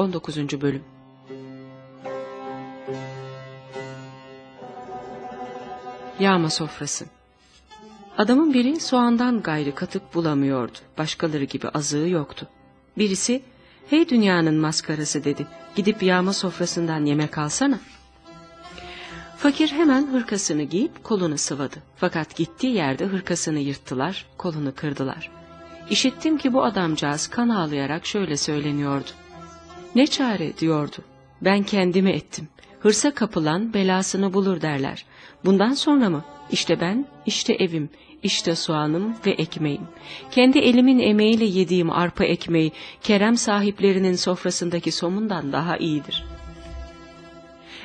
19. Bölüm Yağma sofrası Adamın biri soğandan gayrı katık bulamıyordu. Başkaları gibi azığı yoktu. Birisi, hey dünyanın maskarası dedi. Gidip yağma sofrasından yemek alsana. Fakir hemen hırkasını giyip kolunu sıvadı. Fakat gittiği yerde hırkasını yırttılar, kolunu kırdılar. İşittim ki bu adamcağız kan ağlayarak şöyle söyleniyordu. Ne çare diyordu. Ben kendimi ettim. Hırsa kapılan belasını bulur derler. Bundan sonra mı? İşte ben, işte evim, işte soğanım ve ekmeğim. Kendi elimin emeğiyle yediğim arpa ekmeği, kerem sahiplerinin sofrasındaki somundan daha iyidir.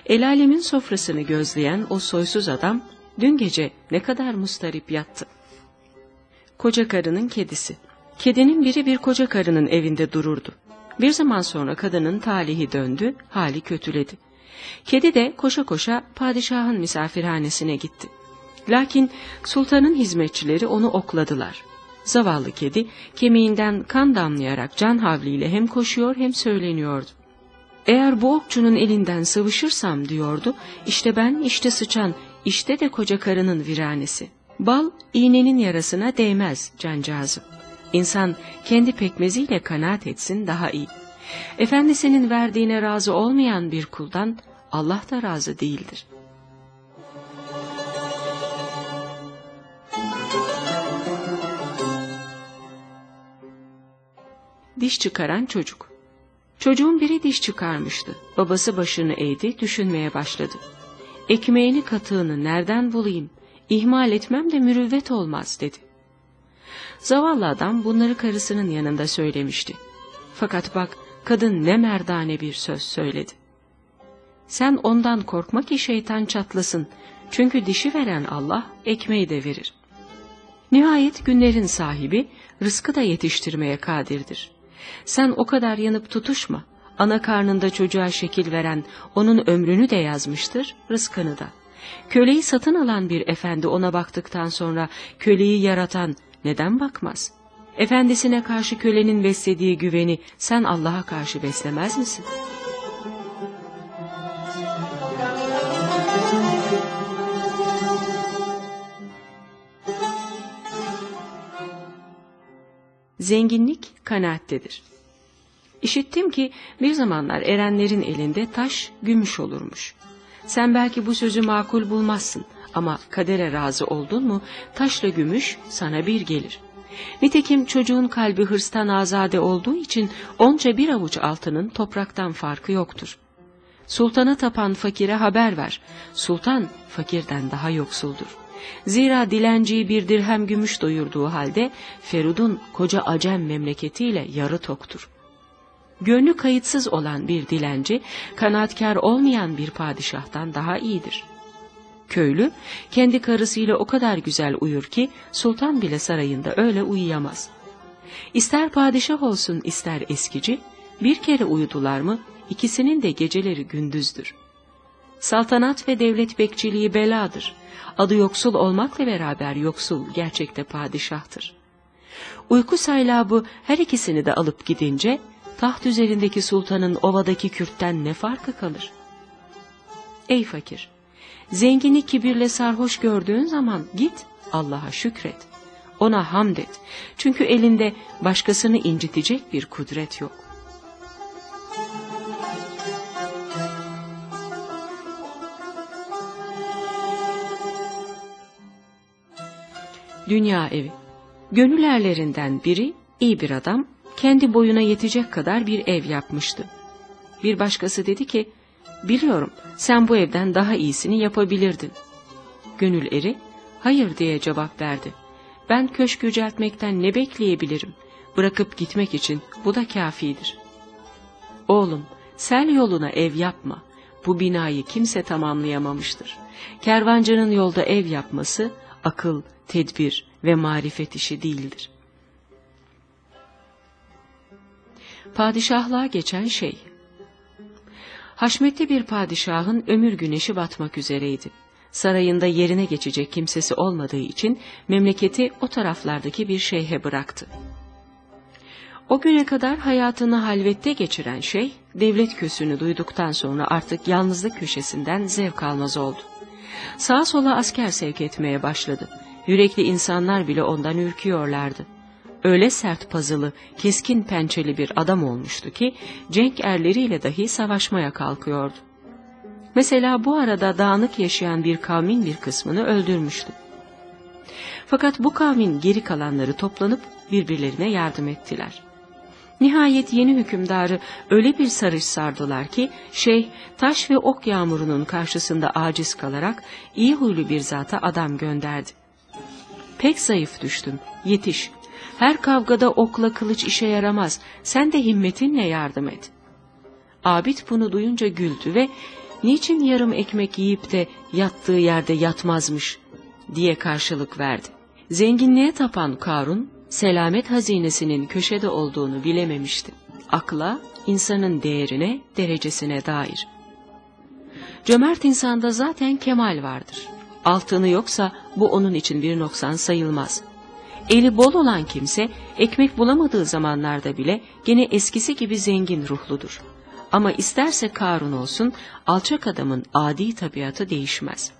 El alemin sofrasını gözleyen o soysuz adam, dün gece ne kadar mustarip yattı. Koca karının kedisi. Kedinin biri bir koca karının evinde dururdu. Bir zaman sonra kadının talihi döndü, hali kötüledi. Kedi de koşa koşa padişahın misafirhanesine gitti. Lakin sultanın hizmetçileri onu okladılar. Zavallı kedi kemiğinden kan damlayarak can havliyle hem koşuyor hem söyleniyordu. Eğer bu okçunun elinden sıvışırsam diyordu, işte ben işte sıçan, işte de koca karının viranesi. Bal iğnenin yarasına değmez cancağızım. İnsan kendi pekmeziyle kanaat etsin daha iyi. Efendisinin verdiğine razı olmayan bir kuldan Allah da razı değildir. Diş çıkaran çocuk Çocuğun biri diş çıkarmıştı. Babası başını eğdi, düşünmeye başladı. Ekmeğini katığını nereden bulayım? İhmal etmem de mürüvvet olmaz dedi. Zavallı adam bunları karısının yanında söylemişti. Fakat bak kadın ne merdane bir söz söyledi. Sen ondan korkma ki şeytan çatlasın. Çünkü dişi veren Allah ekmeği de verir. Nihayet günlerin sahibi rızkı da yetiştirmeye kadirdir. Sen o kadar yanıp tutuşma. Ana karnında çocuğa şekil veren onun ömrünü de yazmıştır, rızkını da. Köleyi satın alan bir efendi ona baktıktan sonra köleyi yaratan neden bakmaz? Efendisine karşı kölenin beslediği güveni sen Allah'a karşı beslemez misin? Zenginlik kanaattedir. İşittim ki bir zamanlar erenlerin elinde taş gümüş olurmuş. Sen belki bu sözü makul bulmazsın ama kadere razı oldun mu taşla gümüş sana bir gelir. Nitekim çocuğun kalbi hırstan azade olduğu için onca bir avuç altının topraktan farkı yoktur. Sultana tapan fakire haber ver. Sultan fakirden daha yoksuldur. Zira dilenciyi bir dirhem gümüş doyurduğu halde Ferud'un koca Acem memleketiyle yarı toktur. Gönlü kayıtsız olan bir dilenci, kanaatkar olmayan bir padişahtan daha iyidir. Köylü, kendi karısıyla o kadar güzel uyur ki, sultan bile sarayında öyle uyuyamaz. İster padişah olsun ister eskici, bir kere uyudular mı, ikisinin de geceleri gündüzdür. Saltanat ve devlet bekçiliği beladır. Adı yoksul olmakla beraber yoksul gerçekte padişahtır. Uyku saylabı her ikisini de alıp gidince, taht üzerindeki sultanın ovadaki kürtten ne farkı kalır? Ey fakir! Zengini kibirle sarhoş gördüğün zaman git Allah'a şükret. Ona hamd et. Çünkü elinde başkasını incitecek bir kudret yok. Dünya evi. Gönül erlerinden biri iyi bir adam kendi boyuna yetecek kadar bir ev yapmıştı. Bir başkası dedi ki, biliyorum sen bu evden daha iyisini yapabilirdin. Gönül eri, hayır diye cevap verdi. Ben köşk yüceltmekten ne bekleyebilirim? Bırakıp gitmek için bu da kafidir. Oğlum, sel yoluna ev yapma. Bu binayı kimse tamamlayamamıştır. Kervancının yolda ev yapması, akıl, tedbir ve marifet işi değildir. Padişahlığa geçen şey Haşmetli bir padişahın ömür güneşi batmak üzereydi. Sarayında yerine geçecek kimsesi olmadığı için memleketi o taraflardaki bir şeyhe bıraktı. O güne kadar hayatını halvette geçiren şey, devlet kösünü duyduktan sonra artık yalnızlık köşesinden zevk almaz oldu. Sağa sola asker sevk etmeye başladı. Yürekli insanlar bile ondan ürküyorlardı. Öyle sert pazılı, keskin pençeli bir adam olmuştu ki, cenk erleriyle dahi savaşmaya kalkıyordu. Mesela bu arada dağınık yaşayan bir kavmin bir kısmını öldürmüştü. Fakat bu kavmin geri kalanları toplanıp birbirlerine yardım ettiler. Nihayet yeni hükümdarı öyle bir sarış sardılar ki şeyh taş ve ok yağmurunun karşısında aciz kalarak iyi huylu bir zata adam gönderdi. Pek zayıf düştüm, yetiş. Her kavgada okla kılıç işe yaramaz, sen de himmetinle yardım et. Abid bunu duyunca güldü ve niçin yarım ekmek yiyip de yattığı yerde yatmazmış diye karşılık verdi. Zenginliğe tapan Karun selamet hazinesinin köşede olduğunu bilememişti. Akla, insanın değerine, derecesine dair. Cömert insanda zaten kemal vardır. Altını yoksa bu onun için bir noksan sayılmaz. Eli bol olan kimse ekmek bulamadığı zamanlarda bile gene eskisi gibi zengin ruhludur. Ama isterse Karun olsun alçak adamın adi tabiatı değişmez.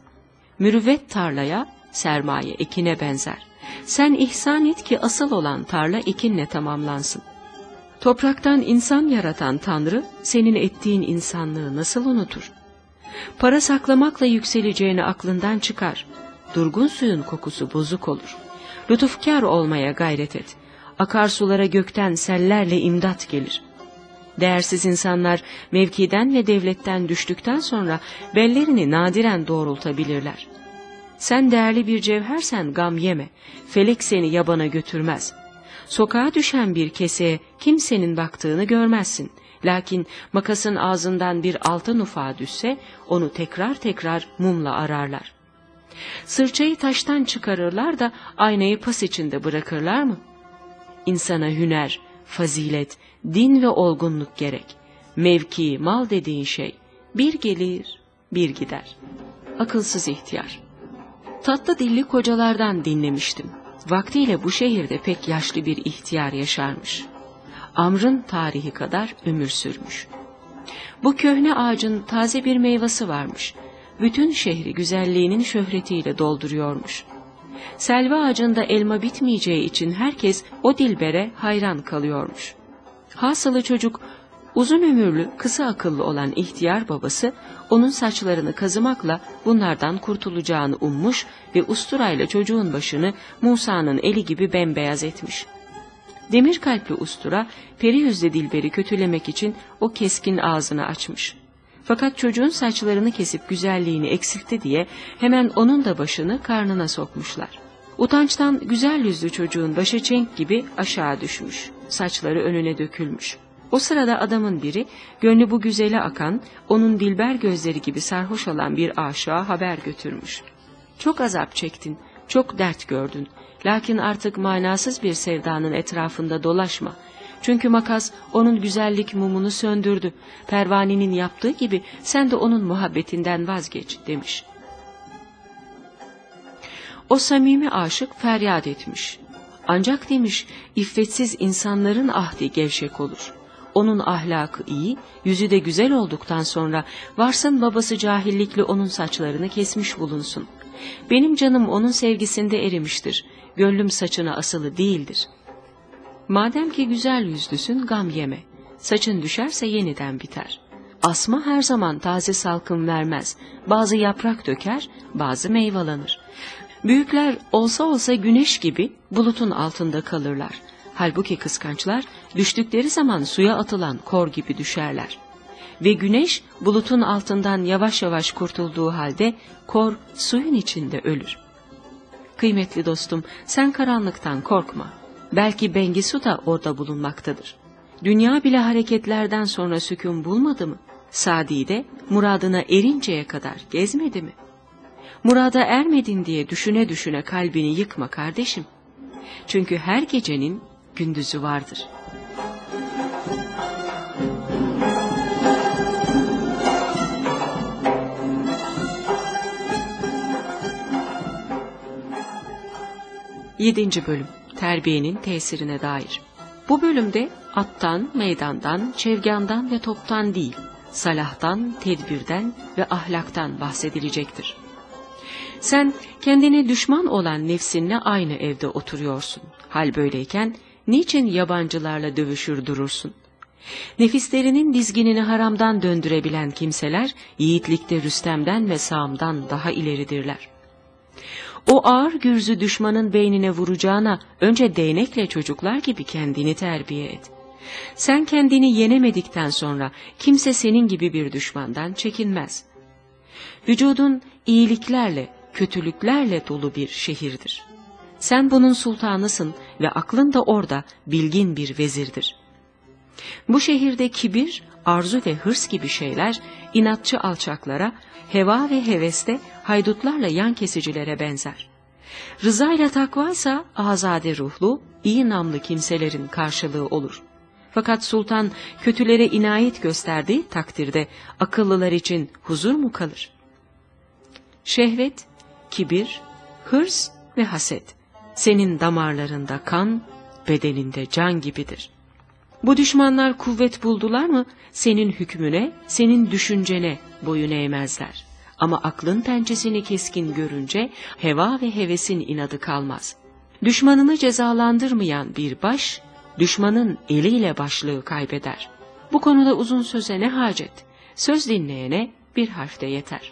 Mürüvvet tarlaya, sermaye ekine benzer. Sen ihsan et ki asıl olan tarla ekinle tamamlansın. Topraktan insan yaratan Tanrı, senin ettiğin insanlığı nasıl unutur? Para saklamakla yükseleceğini aklından çıkar. Durgun suyun kokusu bozuk olur. Lütufkar olmaya gayret et. Akarsulara gökten sellerle imdat gelir. Değersiz insanlar mevkiden ve devletten düştükten sonra bellerini nadiren doğrultabilirler. Sen değerli bir cevhersen gam yeme, felek seni yabana götürmez. Sokağa düşen bir keseye kimsenin baktığını görmezsin. Lakin makasın ağzından bir altın ufağı düşse onu tekrar tekrar mumla ararlar. Sırçayı taştan çıkarırlar da aynayı pas içinde bırakırlar mı? İnsana hüner, fazilet, din ve olgunluk gerek. Mevki, mal dediğin şey bir gelir, bir gider. Akılsız ihtiyar. Tatlı dilli kocalardan dinlemiştim. Vaktiyle bu şehirde pek yaşlı bir ihtiyar yaşarmış. Amr'ın tarihi kadar ömür sürmüş. Bu köhne ağacın taze bir meyvesi varmış. Bütün şehri güzelliğinin şöhretiyle dolduruyormuş. Selva ağacında elma bitmeyeceği için herkes o dilbere hayran kalıyormuş. Hasılı çocuk Uzun ömürlü, kısa akıllı olan ihtiyar babası, onun saçlarını kazımakla bunlardan kurtulacağını ummuş ve usturayla çocuğun başını Musa'nın eli gibi bembeyaz etmiş. Demir kalpli ustura, peri yüzlü dilberi kötülemek için o keskin ağzını açmış. Fakat çocuğun saçlarını kesip güzelliğini eksiltti diye hemen onun da başını karnına sokmuşlar. Utançtan güzel yüzlü çocuğun başı çenk gibi aşağı düşmüş, saçları önüne dökülmüş. O sırada adamın biri, gönlü bu güzele akan, onun dilber gözleri gibi sarhoş olan bir aşağı haber götürmüş. Çok azap çektin, çok dert gördün. Lakin artık manasız bir sevdanın etrafında dolaşma. Çünkü makas onun güzellik mumunu söndürdü. Pervanenin yaptığı gibi sen de onun muhabbetinden vazgeç demiş. O samimi aşık feryat etmiş. Ancak demiş, iffetsiz insanların ahdi gevşek olur onun ahlakı iyi, yüzü de güzel olduktan sonra varsın babası cahillikle onun saçlarını kesmiş bulunsun. Benim canım onun sevgisinde erimiştir, gönlüm saçına asılı değildir. Madem ki güzel yüzlüsün gam yeme, saçın düşerse yeniden biter. Asma her zaman taze salkım vermez, bazı yaprak döker, bazı meyvalanır. Büyükler olsa olsa güneş gibi bulutun altında kalırlar. Halbuki kıskançlar düştükleri zaman suya atılan kor gibi düşerler. Ve güneş bulutun altından yavaş yavaş kurtulduğu halde kor suyun içinde ölür. Kıymetli dostum sen karanlıktan korkma. Belki Bengisu da orada bulunmaktadır. Dünya bile hareketlerden sonra sükun bulmadı mı? Sadi de muradına erinceye kadar gezmedi mi? Murada ermedin diye düşüne düşüne kalbini yıkma kardeşim. Çünkü her gecenin gündüzü vardır. Yedinci Bölüm Terbiyenin Tesirine Dair Bu bölümde attan, meydandan, çevgandan ve toptan değil, salahtan, tedbirden ve ahlaktan bahsedilecektir. Sen kendine düşman olan nefsinle aynı evde oturuyorsun. Hal böyleyken niçin yabancılarla dövüşür durursun? Nefislerinin dizginini haramdan döndürebilen kimseler yiğitlikte Rüstem'den ve Sağım'dan daha ileridirler. O ağır gürzü düşmanın beynine vuracağına önce değnekle çocuklar gibi kendini terbiye et. Sen kendini yenemedikten sonra kimse senin gibi bir düşmandan çekinmez. Vücudun iyiliklerle, kötülüklerle dolu bir şehirdir. Sen bunun sultanısın ve aklın da orada bilgin bir vezirdir. Bu şehirde kibir, arzu ve hırs gibi şeyler inatçı alçaklara, heva ve heveste haydutlarla yan kesicilere benzer. Rıza ile takva ise azade ruhlu, iyi namlı kimselerin karşılığı olur. Fakat sultan kötülere inayet gösterdiği takdirde akıllılar için huzur mu kalır? Şehvet, kibir, hırs ve haset senin damarlarında kan, bedeninde can gibidir. Bu düşmanlar kuvvet buldular mı senin hükmüne, senin düşüncene boyun eğmezler. Ama aklın pençesini keskin görünce heva ve hevesin inadı kalmaz. Düşmanını cezalandırmayan bir baş, düşmanın eliyle başlığı kaybeder. Bu konuda uzun söze ne hacet? Söz dinleyene bir harfte yeter.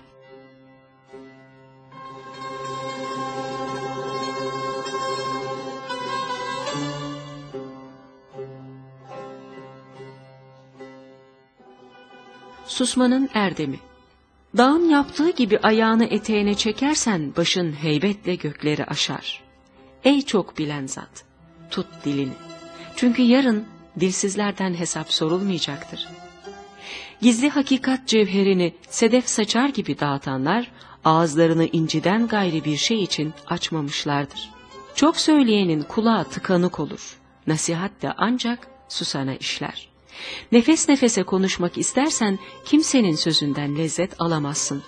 Susmanın erdemi Dağın yaptığı gibi ayağını eteğine çekersen başın heybetle gökleri aşar. Ey çok bilen zat, tut dilini. Çünkü yarın dilsizlerden hesap sorulmayacaktır. Gizli hakikat cevherini sedef saçar gibi dağıtanlar, ağızlarını inciden gayri bir şey için açmamışlardır. Çok söyleyenin kulağı tıkanık olur. Nasihat de ancak susana işler. Nefes nefese konuşmak istersen kimsenin sözünden lezzet alamazsın.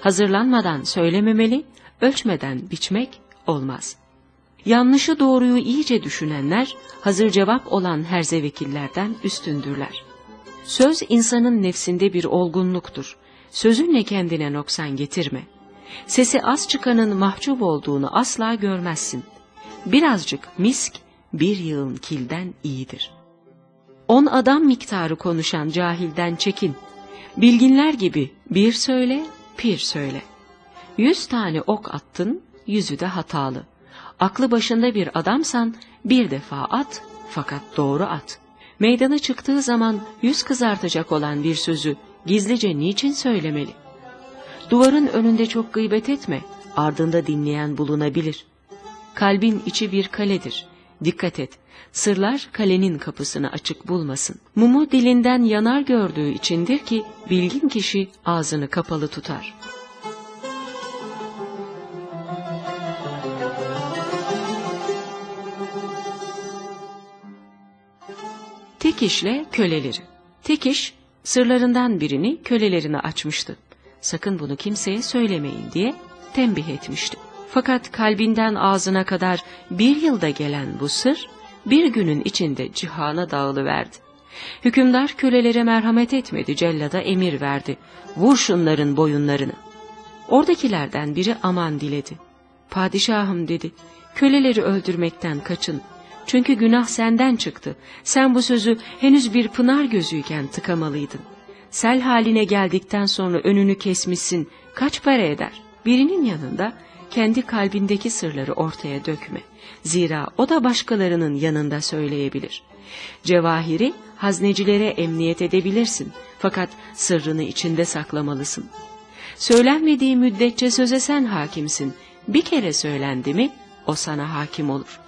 Hazırlanmadan söylememeli, ölçmeden biçmek olmaz. Yanlışı doğruyu iyice düşünenler, hazır cevap olan herzevekillerden üstündürler. Söz insanın nefsinde bir olgunluktur. Sözünle kendine noksan getirme. Sesi az çıkanın mahcup olduğunu asla görmezsin. Birazcık misk bir yığın kilden iyidir.'' On adam miktarı konuşan cahilden çekin. Bilginler gibi bir söyle, pir söyle. Yüz tane ok attın, yüzü de hatalı. Aklı başında bir adamsan bir defa at, fakat doğru at. Meydana çıktığı zaman yüz kızartacak olan bir sözü gizlice niçin söylemeli? Duvarın önünde çok gıybet etme, ardında dinleyen bulunabilir. Kalbin içi bir kaledir. Dikkat et, Sırlar kalenin kapısını açık bulmasın. Mumu dilinden yanar gördüğü içindir ki bilgin kişi ağzını kapalı tutar. Tek işle köleleri. Tek iş sırlarından birini kölelerine açmıştı. Sakın bunu kimseye söylemeyin diye tembih etmişti. Fakat kalbinden ağzına kadar bir yılda gelen bu sır bir günün içinde cihana dağılıverdi. Hükümdar kölelere merhamet etmedi, cellada emir verdi. Vur şunların boyunlarını. Oradakilerden biri aman diledi. Padişahım dedi, köleleri öldürmekten kaçın. Çünkü günah senden çıktı. Sen bu sözü henüz bir pınar gözüyken tıkamalıydın. Sel haline geldikten sonra önünü kesmişsin. Kaç para eder? Birinin yanında kendi kalbindeki sırları ortaya dökme. Zira o da başkalarının yanında söyleyebilir. Cevahiri haznecilere emniyet edebilirsin fakat sırrını içinde saklamalısın. Söylenmediği müddetçe söze sen hakimsin. Bir kere söylendi mi o sana hakim olur.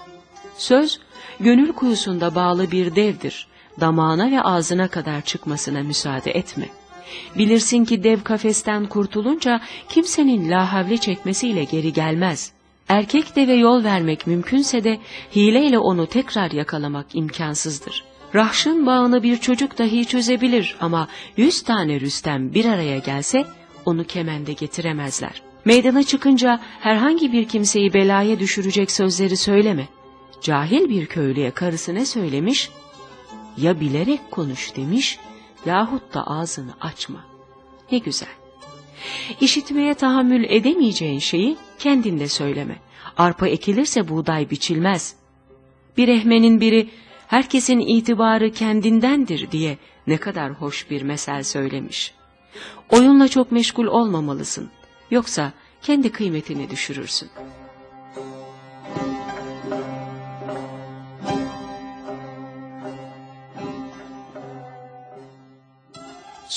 Söz gönül kuyusunda bağlı bir devdir. Damağına ve ağzına kadar çıkmasına müsaade etme.'' Bilirsin ki dev kafesten kurtulunca kimsenin lahavle çekmesiyle geri gelmez. Erkek deve yol vermek mümkünse de hileyle onu tekrar yakalamak imkansızdır. Rahşın bağını bir çocuk dahi çözebilir ama yüz tane Rüstem bir araya gelse onu kemende getiremezler. Meydana çıkınca herhangi bir kimseyi belaya düşürecek sözleri söyleme. cahil bir köylüye karısı ne söylemiş? Ya bilerek konuş demiş yahut da ağzını açma. Ne güzel. İşitmeye tahammül edemeyeceğin şeyi kendinde söyleme. Arpa ekilirse buğday biçilmez. Bir ehmenin biri herkesin itibarı kendindendir diye ne kadar hoş bir mesel söylemiş. Oyunla çok meşgul olmamalısın. Yoksa kendi kıymetini düşürürsün.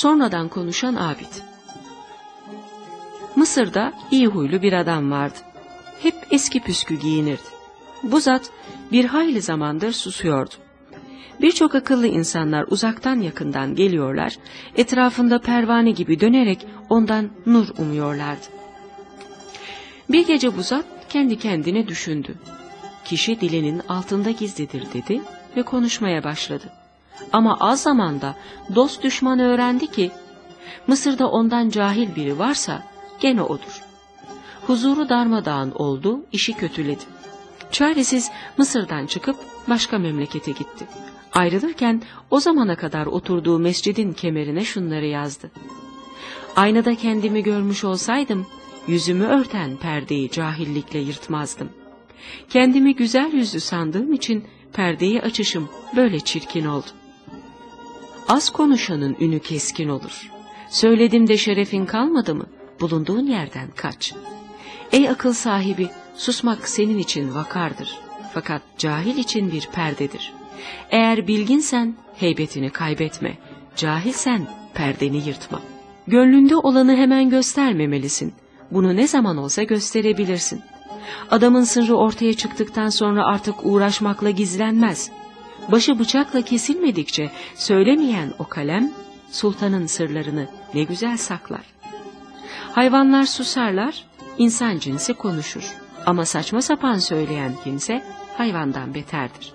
Sonradan konuşan Abid Mısır'da iyi huylu bir adam vardı. Hep eski püskü giyinirdi. Bu zat bir hayli zamandır susuyordu. Birçok akıllı insanlar uzaktan yakından geliyorlar, etrafında pervane gibi dönerek ondan nur umuyorlardı. Bir gece bu zat kendi kendine düşündü. Kişi dilinin altında gizlidir dedi ve konuşmaya başladı. Ama az zamanda dost düşman öğrendi ki Mısır'da ondan cahil biri varsa gene odur. Huzuru darmadağın oldu, işi kötüledi. Çaresiz Mısır'dan çıkıp başka memlekete gitti. Ayrılırken o zamana kadar oturduğu mescidin kemerine şunları yazdı. Aynada kendimi görmüş olsaydım, yüzümü örten perdeyi cahillikle yırtmazdım. Kendimi güzel yüzlü sandığım için perdeyi açışım böyle çirkin oldu. Az konuşanın ünü keskin olur. Söyledim de şerefin kalmadı mı? Bulunduğun yerden kaç. Ey akıl sahibi, susmak senin için vakardır. Fakat cahil için bir perdedir. Eğer bilginsen heybetini kaybetme. Cahilsen perdeni yırtma. Gönlünde olanı hemen göstermemelisin. Bunu ne zaman olsa gösterebilirsin. Adamın sırrı ortaya çıktıktan sonra artık uğraşmakla gizlenmez. Başı bıçakla kesilmedikçe söylemeyen o kalem, sultanın sırlarını ne güzel saklar. Hayvanlar susarlar, insan cinsi konuşur. Ama saçma sapan söyleyen kimse hayvandan beterdir.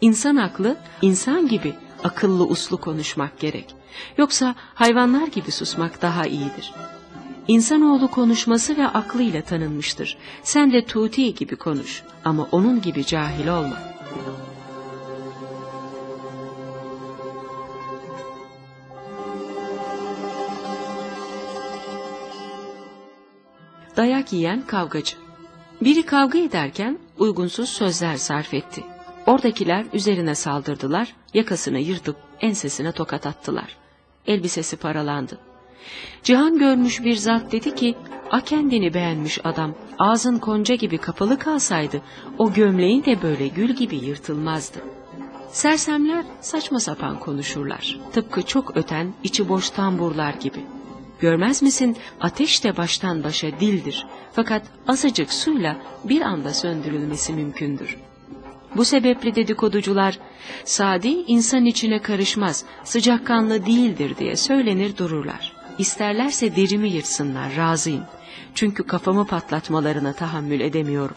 İnsan aklı, insan gibi akıllı uslu konuşmak gerek. Yoksa hayvanlar gibi susmak daha iyidir. İnsanoğlu konuşması ve aklıyla tanınmıştır. Sen de Tuti gibi konuş ama onun gibi cahil olma. Dayak yiyen kavgacı. Biri kavga ederken uygunsuz sözler sarf etti. Oradakiler üzerine saldırdılar, yakasını yırtıp ensesine tokat attılar. Elbisesi paralandı. Cihan görmüş bir zat dedi ki, a kendini beğenmiş adam, ağzın konca gibi kapalı kalsaydı, o gömleğin de böyle gül gibi yırtılmazdı. Sersemler saçma sapan konuşurlar, tıpkı çok öten, içi boş tamburlar gibi. Görmez misin ateş de baştan başa dildir, fakat azıcık suyla bir anda söndürülmesi mümkündür. Bu sebeple dedikoducular, Sadi insan içine karışmaz, sıcakkanlı değildir diye söylenir dururlar. İsterlerse derimi yırtsınlar, razıyım. Çünkü kafamı patlatmalarına tahammül edemiyorum.